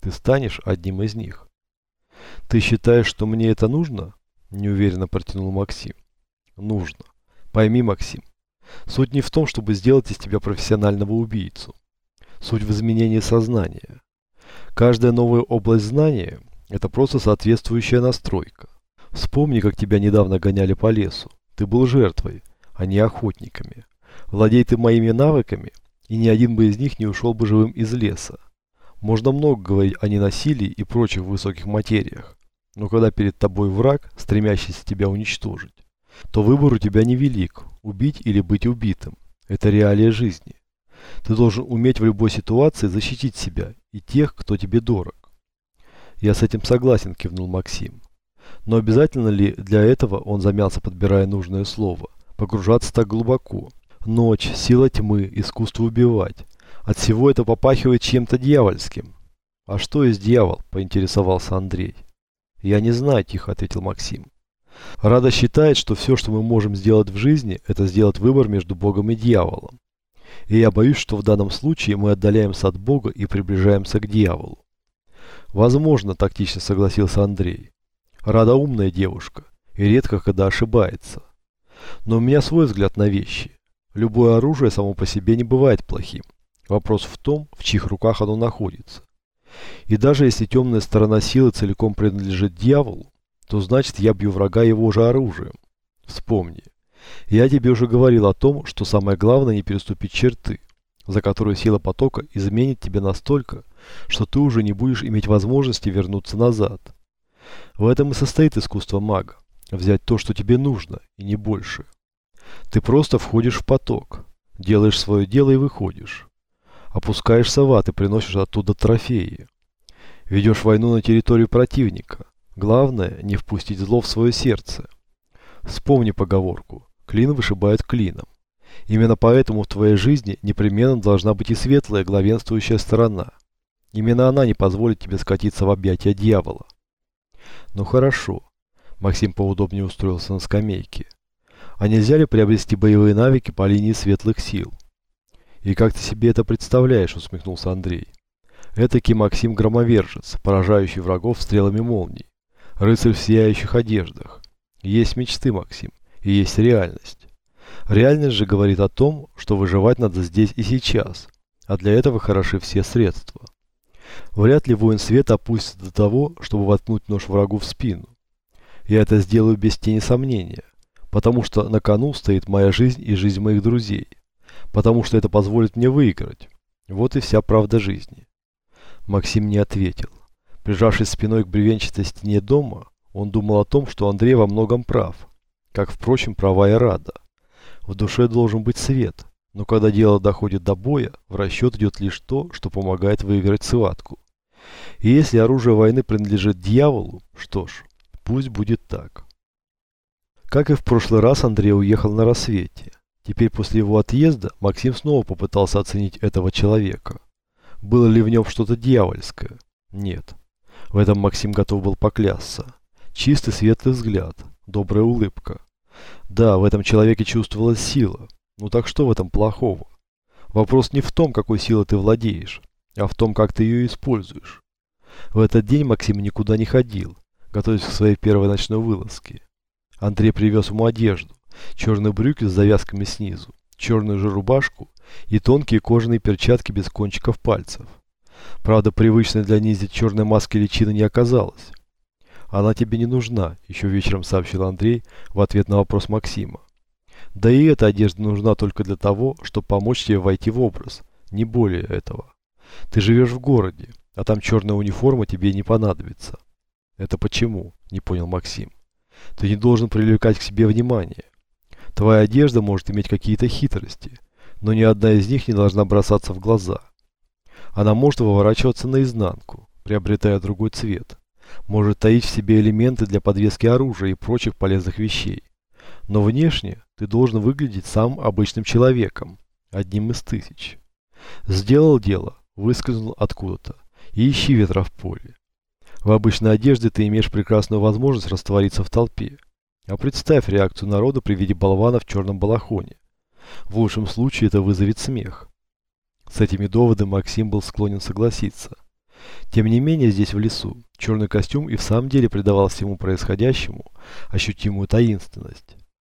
Ты станешь одним из них. Ты считаешь, что мне это нужно? Неуверенно протянул Максим. Нужно. Пойми, Максим, суть не в том, чтобы сделать из тебя профессионального убийцу. Суть в изменении сознания. Каждая новая область знания – это просто соответствующая настройка. Вспомни, как тебя недавно гоняли по лесу. Ты был жертвой, а не охотниками. Владей ты моими навыками, и ни один бы из них не ушел бы живым из леса. Можно много говорить о ненасилии и прочих высоких материях, но когда перед тобой враг, стремящийся тебя уничтожить, то выбор у тебя невелик – убить или быть убитым. Это реалия жизни. Ты должен уметь в любой ситуации защитить себя и тех, кто тебе дорог. Я с этим согласен, кивнул Максим. Но обязательно ли для этого он замялся, подбирая нужное слово? Погружаться так глубоко. Ночь, сила тьмы, искусство убивать. От всего это попахивает чем-то дьявольским. А что есть дьявол? Поинтересовался Андрей. Я не знаю, тихо ответил Максим. Рада считает, что все, что мы можем сделать в жизни, это сделать выбор между Богом и дьяволом. И я боюсь, что в данном случае мы отдаляемся от Бога и приближаемся к дьяволу. Возможно, тактично согласился Андрей. Рада умная девушка и редко когда ошибается. Но у меня свой взгляд на вещи. Любое оружие само по себе не бывает плохим. Вопрос в том, в чьих руках оно находится. И даже если темная сторона силы целиком принадлежит дьяволу, то значит я бью врага его же оружием. Вспомни. Я тебе уже говорил о том, что самое главное не переступить черты, за которую сила потока изменит тебя настолько, что ты уже не будешь иметь возможности вернуться назад. В этом и состоит искусство мага. Взять то, что тебе нужно, и не больше. Ты просто входишь в поток, делаешь свое дело и выходишь. Опускаешься в ад и приносишь оттуда трофеи. Ведешь войну на территорию противника. Главное, не впустить зло в свое сердце. Вспомни поговорку «клин вышибает клином». Именно поэтому в твоей жизни непременно должна быть и светлая главенствующая сторона. Именно она не позволит тебе скатиться в объятия дьявола. Ну хорошо. Максим поудобнее устроился на скамейке. А нельзя ли приобрести боевые навыки по линии светлых сил? И как ты себе это представляешь, усмехнулся Андрей. Этакий Максим Громовержец, поражающий врагов стрелами молний. Рыцарь в сияющих одеждах. Есть мечты, Максим, и есть реальность. Реальность же говорит о том, что выживать надо здесь и сейчас, а для этого хороши все средства. Вряд ли воин света опустится до того, чтобы воткнуть нож врагу в спину. Я это сделаю без тени сомнения, потому что на кону стоит моя жизнь и жизнь моих друзей, потому что это позволит мне выиграть. Вот и вся правда жизни. Максим не ответил. Прижавшись спиной к бревенчатой стене дома, он думал о том, что Андрей во многом прав, как, впрочем, права и Рада. В душе должен быть свет, но когда дело доходит до боя, в расчет идет лишь то, что помогает выиграть схватку. И если оружие войны принадлежит дьяволу, что ж, пусть будет так. Как и в прошлый раз, Андрей уехал на рассвете. Теперь после его отъезда Максим снова попытался оценить этого человека. Было ли в нем что-то дьявольское? Нет. В этом Максим готов был поклясться. Чистый светлый взгляд, добрая улыбка. Да, в этом человеке чувствовалась сила. Ну так что в этом плохого? Вопрос не в том, какой силой ты владеешь, а в том, как ты ее используешь. В этот день Максим никуда не ходил, готовясь к своей первой ночной вылазке. Андрей привез ему одежду, черные брюки с завязками снизу, черную же рубашку и тонкие кожаные перчатки без кончиков пальцев. Правда, привычной для ниндзя черной маски личины не оказалось. «Она тебе не нужна», – еще вечером сообщил Андрей в ответ на вопрос Максима. Да и эта одежда нужна только для того, чтобы помочь тебе войти в образ, не более этого. Ты живешь в городе, а там черная униформа тебе не понадобится. Это почему? Не понял Максим. Ты не должен привлекать к себе внимание. Твоя одежда может иметь какие-то хитрости, но ни одна из них не должна бросаться в глаза. Она может выворачиваться наизнанку, приобретая другой цвет. Может таить в себе элементы для подвески оружия и прочих полезных вещей. Но внешне ты должен выглядеть самым обычным человеком, одним из тысяч. Сделал дело, выскользнул откуда-то, и ищи ветра в поле. В обычной одежде ты имеешь прекрасную возможность раствориться в толпе. А представь реакцию народа при виде болвана в черном балахоне. В лучшем случае это вызовет смех. С этими доводами Максим был склонен согласиться. Тем не менее, здесь в лесу, черный костюм и в самом деле придавал всему происходящему ощутимую таинственность.